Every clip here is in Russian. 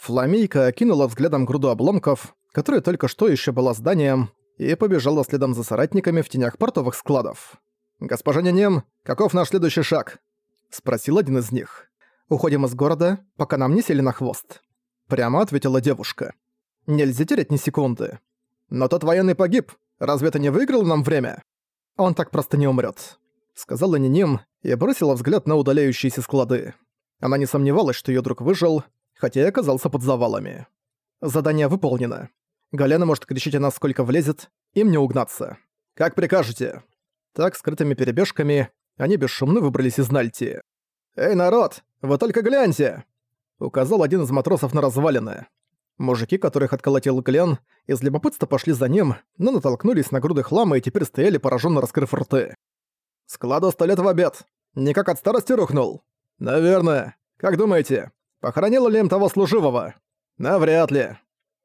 Фламейка окинула взглядом груду обломков, которая только что еще была зданием, и побежала следом за соратниками в тенях портовых складов. «Госпожа Нинем, каков наш следующий шаг?» — спросил один из них. «Уходим из города, пока нам не сели на хвост». Прямо ответила девушка. «Нельзя терять ни секунды». «Но тот военный погиб. Разве это не выиграло нам время?» «Он так просто не умрет, сказала Ниним и бросила взгляд на удаляющиеся склады. Она не сомневалась, что ее друг выжил, хотя и оказался под завалами. Задание выполнено. Галена может кричать о нас сколько влезет, им не угнаться. Как прикажете. Так, скрытыми перебежками, они бесшумно выбрались из Нальти. «Эй, народ, вы только гляньте!» Указал один из матросов на развалины. Мужики, которых отколотил Глен, из любопытства пошли за ним, но натолкнулись на груды хлама и теперь стояли пораженно раскрыв рты. «Складу сто лет в обед. Никак от старости рухнул?» «Наверное. Как думаете, похоронила ли им того служивого?» «Навряд ли».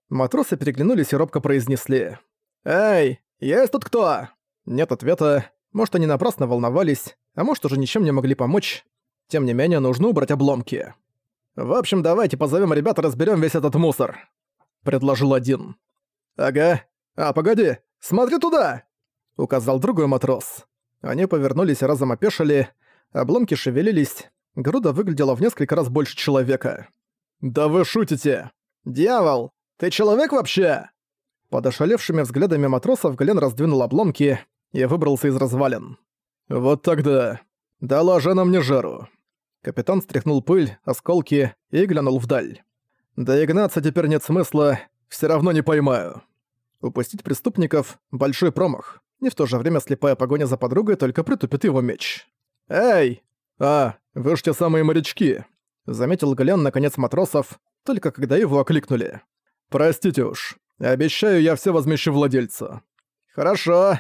Матросы переглянулись и робко произнесли. «Эй, есть тут кто?» Нет ответа. Может, они напрасно волновались, а может, уже ничем не могли помочь. Тем не менее, нужно убрать обломки. «В общем, давайте позовем ребят и разберем весь этот мусор», — предложил один. «Ага. А, погоди, смотри туда!» — указал другой матрос. Они повернулись и разом опешили, обломки шевелились, груда выглядела в несколько раз больше человека. «Да вы шутите! Дьявол! Ты человек вообще?» Под ошалевшими взглядами матросов Глен раздвинул обломки и выбрался из развалин. «Вот тогда. Доложи нам не жару». Капитан стряхнул пыль, осколки и глянул вдаль. «Да и теперь нет смысла, все равно не поймаю». Упустить преступников — большой промах, и в то же время слепая погоня за подругой только притупит его меч. «Эй! А, вы ж те самые морячки!» Заметил Гален наконец матросов, только когда его окликнули. «Простите уж, обещаю, я все возмещу владельцу». «Хорошо.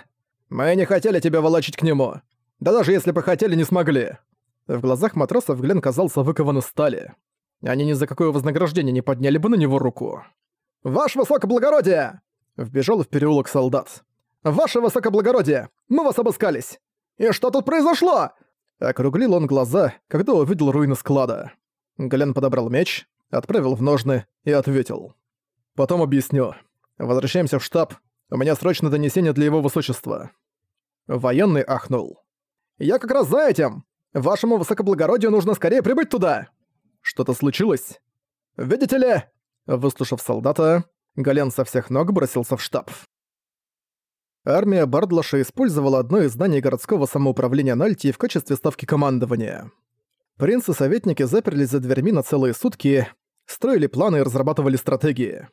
Мы не хотели тебя волочить к нему. Да даже если бы хотели, не смогли». В глазах матросов Глен казался выкован из стали. Они ни за какое вознаграждение не подняли бы на него руку. «Ваше высокоблагородие!» Вбежал в переулок солдат. «Ваше высокоблагородие! Мы вас обыскались! И что тут произошло?» Округлил он глаза, когда увидел руины склада. Глен подобрал меч, отправил в ножны и ответил. «Потом объясню. Возвращаемся в штаб. У меня срочное донесение для его высочества». Военный ахнул. «Я как раз за этим! Вашему высокоблагородию нужно скорее прибыть туда!» «Что-то случилось?» «Видите ли...» Выслушав солдата, Гален со всех ног бросился в штаб. Армия Бардлаша использовала одно из зданий городского самоуправления Нальтии в качестве ставки командования. Принцы советники заперлись за дверьми на целые сутки, строили планы и разрабатывали стратегии.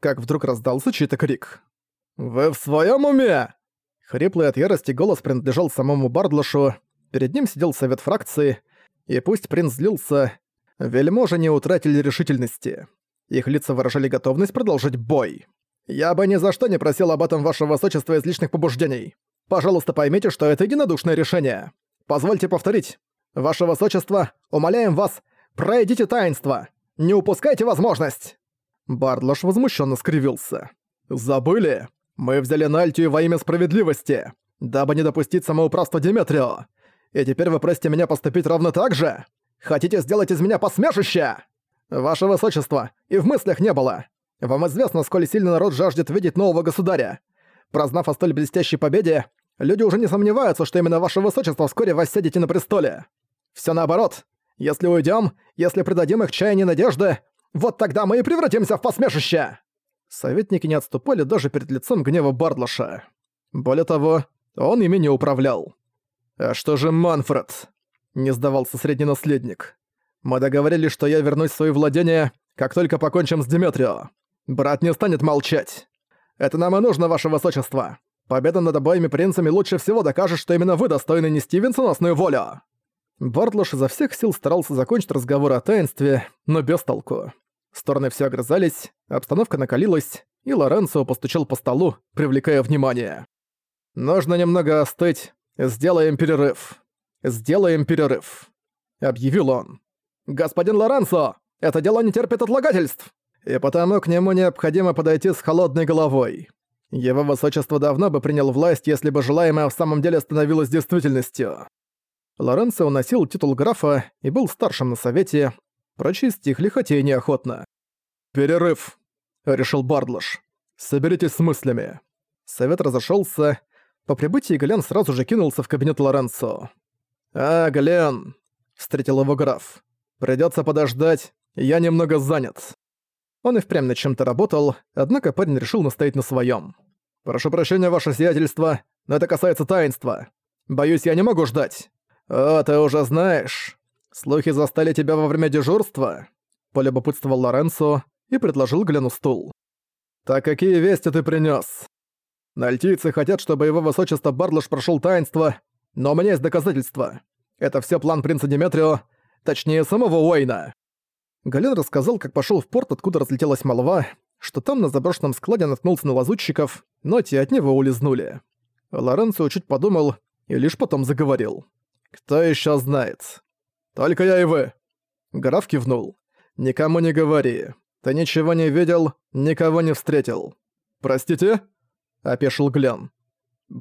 Как вдруг раздался чей-то крик. «Вы в своем уме?» Хриплый от ярости голос принадлежал самому Бардлашу, перед ним сидел совет фракции, и пусть принц злился, вельможи не утратили решительности. Их лица выражали готовность продолжить бой. «Я бы ни за что не просил об этом вашего высочества из личных побуждений. Пожалуйста, поймите, что это единодушное решение. Позвольте повторить. Ваше высочество, умоляем вас, пройдите таинство. Не упускайте возможность!» Бардлош возмущенно скривился. «Забыли? Мы взяли Нальтию во имя справедливости, дабы не допустить самоуправства Диметрио. И теперь вы просите меня поступить ровно так же? Хотите сделать из меня посмешище? Ваше высочество, и в мыслях не было. Вам известно, сколь сильно народ жаждет видеть нового государя. Прознав о столь блестящей победе, люди уже не сомневаются, что именно ваше высочество вскоре воссядете на престоле. Все наоборот. Если уйдем, если предадим их чаяние надежды, вот тогда мы и превратимся в посмешище!» Советники не отступали даже перед лицом гнева Бардлаша. Более того, он ими не управлял. «А что же Манфред?» — не сдавался средний наследник. «Мы договорились, что я вернусь в свои владения, как только покончим с Диметрио. Брат не станет молчать. Это нам и нужно, ваше высочество. Победа над обоими принцами лучше всего докажет, что именно вы достойны нести венценосную волю». Бартлош изо всех сил старался закончить разговор о таинстве, но без толку. Стороны все огрызались, обстановка накалилась, и Лоренцо постучал по столу, привлекая внимание. «Нужно немного остыть. Сделаем перерыв. Сделаем перерыв», — объявил он. «Господин Лоренцо, это дело не терпит отлагательств!» И потому к нему необходимо подойти с холодной головой. Его высочество давно бы принял власть, если бы желаемое в самом деле становилось действительностью. Лоренцо уносил титул графа и был старшим на совете, прочие стихли хотя и неохотно. «Перерыв», — решил Бардлош. «Соберитесь с мыслями». Совет разошелся. По прибытии Глен сразу же кинулся в кабинет Лоренцо. «А, Глен», — встретил его граф. Придется подождать, я немного занят». Он и впрямь над чем-то работал, однако парень решил настоять на своем. «Прошу прощения, ваше сиятельство, но это касается таинства. Боюсь, я не могу ждать». «О, ты уже знаешь. Слухи застали тебя во время дежурства?» Полюбопытствовал Лоренцо и предложил Глену стул. «Так какие вести ты принёс?» «Нальтийцы хотят, чтобы его высочество Бардлош прошёл таинство, но у меня есть доказательства. Это всё план принца Диметрио, точнее, самого Уэйна». Гален рассказал, как пошёл в порт, откуда разлетелась молва, что там на заброшенном складе наткнулся на лазутчиков, но те от него улизнули. Лоренцо чуть подумал и лишь потом заговорил. «Кто ещё знает?» «Только я и вы». Граф кивнул. «Никому не говори. Ты ничего не видел, никого не встретил». «Простите?» — опешил Глен.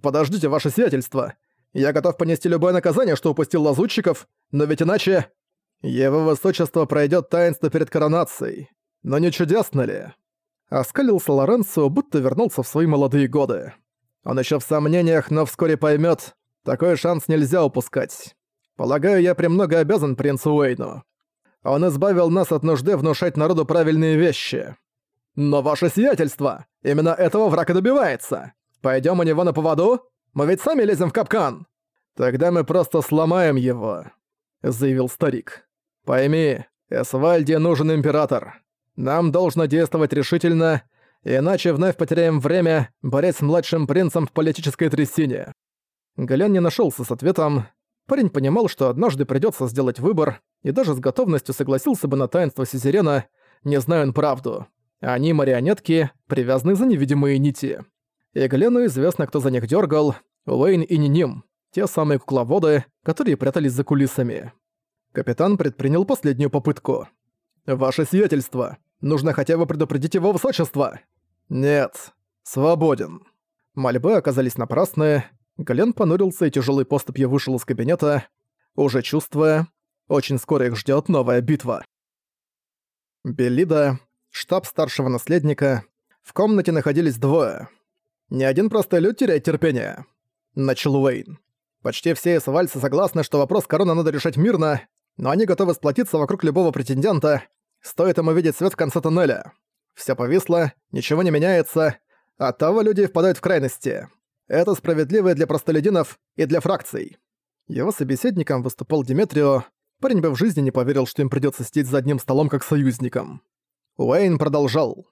«Подождите, ваше сиятельство. Я готов понести любое наказание, что упустил лазутчиков, но ведь иначе...» «Его высочество пройдет таинство перед коронацией. Но не чудесно ли?» Оскалился Лоренцо, будто вернулся в свои молодые годы. Он еще в сомнениях, но вскоре поймет, такой шанс нельзя упускать. Полагаю, я премного обязан принцу Уэйну. Он избавил нас от нужды внушать народу правильные вещи. Но ваше сиятельство! Именно этого враг и добивается! Пойдем у него на поводу? Мы ведь сами лезем в капкан! Тогда мы просто сломаем его», — заявил старик. «Пойми, Эсвальде нужен император. Нам должно действовать решительно, иначе вновь потеряем время, борясь с младшим принцем в политической трясине». Галян не нашелся с ответом. Парень понимал, что однажды придется сделать выбор, и даже с готовностью согласился бы на таинство Сизерена, не зная он правду. Они марионетки, привязаны за невидимые нити. И Глену известно, кто за них дергал, Уэйн и Ниним, те самые кукловоды, которые прятались за кулисами. Капитан предпринял последнюю попытку. «Ваше сиятельство, нужно хотя бы предупредить его высочество!» «Нет, свободен». Мольбы оказались напрасные, Глен понурился и тяжелой поступью вышел из кабинета, уже чувствуя, очень скоро их ждет новая битва. Белида, штаб старшего наследника, в комнате находились двое. Ни один простой люд теряет терпение. Начал Уэйн. Почти все эсвальцы согласны, что вопрос короны надо решать мирно, но они готовы сплотиться вокруг любого претендента, стоит им увидеть свет в конце туннеля. Всё повисло, ничего не меняется, оттого люди впадают в крайности. Это справедливо для простолюдинов и для фракций. Его собеседником выступал Диметрио. Парень бы в жизни не поверил, что им придётся сидеть за одним столом как союзникам. Уэйн продолжал.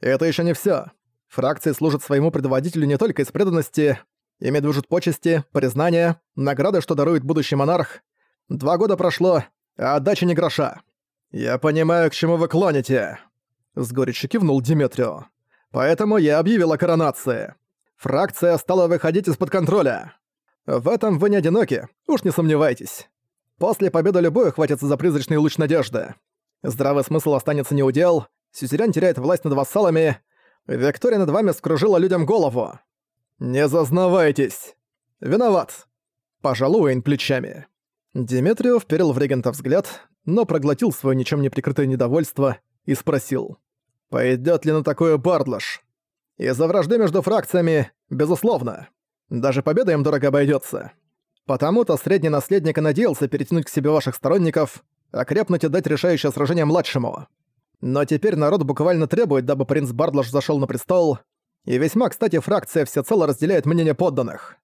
«Это ещё не всё. Фракции служат своему предводителю не только из преданности. Ими движут почести, признания, награды, что дарует будущий монарх. Два года прошло, а отдачи не гроша. Я понимаю, к чему вы клоните. С горечью кивнул Диметрио. Поэтому я объявил о коронации. Фракция стала выходить из-под контроля. В этом вы не одиноки, уж не сомневайтесь. После победы любой хватится за призрачный луч надежды. Здравый смысл останется неудел, Сюзерен теряет власть над вассалами, Виктория над вами скружила людям голову. Не зазнавайтесь. Виноват. Пожал Уэйн плечами. Диметрио вперил в регента взгляд, но проглотил свое ничем не прикрытое недовольство и спросил. «Пойдёт ли на такое Бардлаш?» Из-за вражды между фракциями, безусловно. Даже победа им дорого обойдется. Потому-то средний наследник и надеялся перетянуть к себе ваших сторонников, окрепнуть и дать решающее сражение младшему. Но теперь народ буквально требует, дабы принц Бардлаш зашел на престол, и весьма, кстати, фракция всецело разделяет мнение подданных.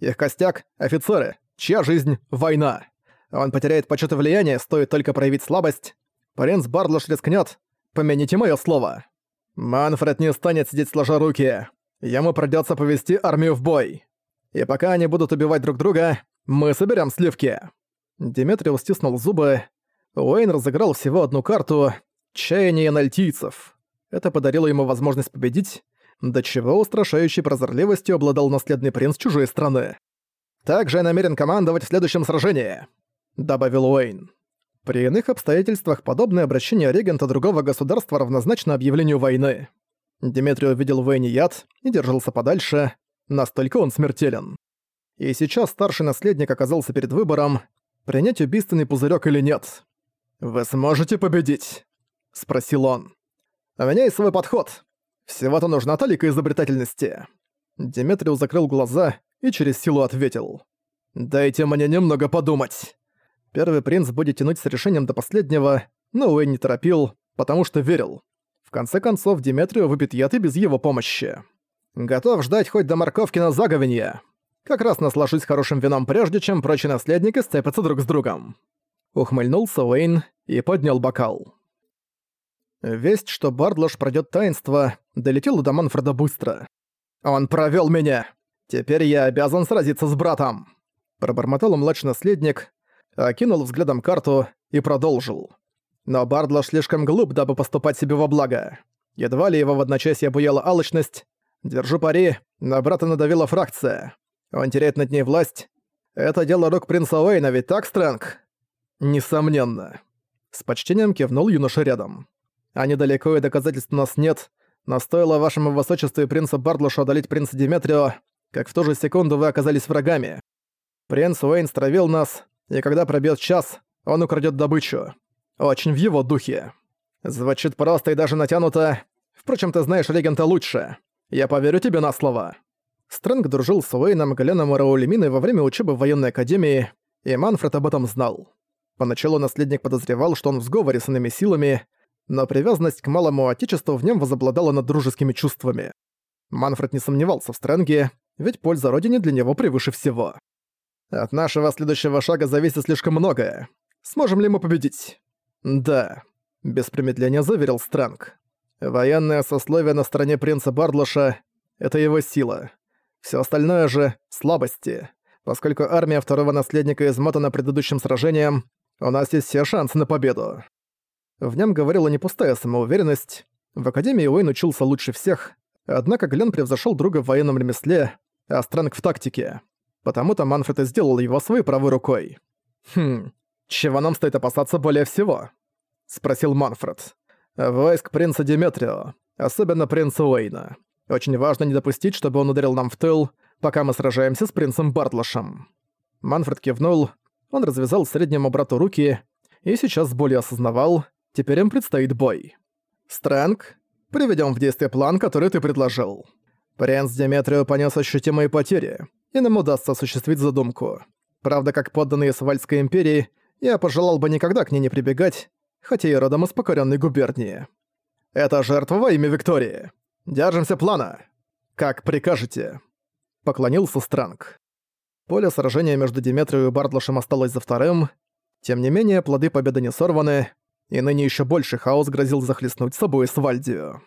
Их костяк — офицеры, чья жизнь — война. Он потеряет почет и влияние, стоит только проявить слабость. Принц Бардлаш рискнет, помяните мое слово. Манфред не станет сидеть сложа руки. Ему придётся повести армию в бой. И пока они будут убивать друг друга, мы соберем сливки». Диметриус стиснул зубы. Уэйн разыграл всего одну карту — «Чаяние нальтийцев». Это подарило ему возможность победить, до чего устрашающей прозорливостью обладал наследный принц чужой страны. «Также я намерен командовать в следующем сражении», — добавил Уэйн. При иных обстоятельствах подобное обращение регента другого государства равнозначно объявлению войны. Димитрий увидел в Уэйне яд и держался подальше, настолько он смертелен. И сейчас старший наследник оказался перед выбором, принять убийственный пузырек или нет. «Вы сможете победить?» — спросил он. У меня есть свой подход. Всего-то нужна талика изобретательности». Диметриус закрыл глаза и через силу ответил. «Дайте мне немного подумать». Первый принц будет тянуть с решением до последнего, но Уэйн не торопил, потому что верил. В конце концов, Диметрию выпит яд и без его помощи. Готов ждать хоть до морковки на заговенье. Как раз наслажусь хорошим вином прежде, чем прочие наследники сцепятся друг с другом. Ухмыльнулся Уэйн и поднял бокал. Весть, что Бардлош пройдет таинство, долетела до Манфреда быстро. «Он провел меня! Теперь я обязан сразиться с братом!» Пробормотал младший наследник, окинул взглядом карту и продолжил. Но Бардлош слишком глуп, дабы поступать себе во благо. Едва ли его в одночасье обуяла алчность. Держу пари, на брата надавила фракция. Он теряет над ней власть. Это дело рук принца Уэйна, ведь так, Стрэнг? Несомненно. С почтением кивнул юноша рядом. А недалеко и доказательств у нас нет, но стоило вашему высочеству и принцу Бардлошу одолеть принца Диметрио, как в ту же секунду вы оказались врагами. Принц Уэйн стравил нас, и когда пробьет час, он украдет добычу. Очень в его духе. Звучит просто и даже натянуто. Впрочем, ты знаешь регента лучше. Я поверю тебе на слово. Стрэнг дружил с Уэйном, Галеном и Раулеминой во время учебы в военной академии, и Манфред об этом знал. Поначалу наследник подозревал, что он в сговоре с иными силами, но привязанность к малому отечеству в нем возобладала над дружескими чувствами. Манфред не сомневался в Стрэнге, ведь польза родине для него превыше всего. От нашего следующего шага зависит слишком многое. Сможем ли мы победить? «Да», — без промедления заверил Странг. «Военное сословие на стороне принца Бардлоша — это его сила. Все остальное же — слабости. Поскольку армия второго наследника измотана предыдущим сражением, у нас есть все шансы на победу». В нем говорила не пустая самоуверенность. В Академии Уэйн учился лучше всех, однако Глен превзошел друга в военном ремесле, а Странг в тактике. Потому-то Манфред и сделал его своей правой рукой. Хм, чего нам стоит опасаться более всего? — спросил Манфред. «Войск принца Диметрио, особенно принца Уэйна. Очень важно не допустить, чтобы он ударил нам в тыл, пока мы сражаемся с принцем Бартлашем». Манфред кивнул, он развязал среднему брату руки и сейчас с болью осознавал, теперь им предстоит бой. «Стрэнг, приведем в действие план, который ты предложил. Принц Диметрио понес ощутимые потери, и нам удастся осуществить задумку. Правда, как подданные Свальской империи, я пожелал бы никогда к ней не прибегать, хотя и родом из покоренной губернии. Это жертва во имя Виктории. Держимся плана. Как прикажете. Поклонился Странг. Поле сражения между Диметрией и Бардлашем осталось за вторым. Тем не менее, плоды победы не сорваны, и ныне еще больше хаос грозил захлестнуть собой Свальдию.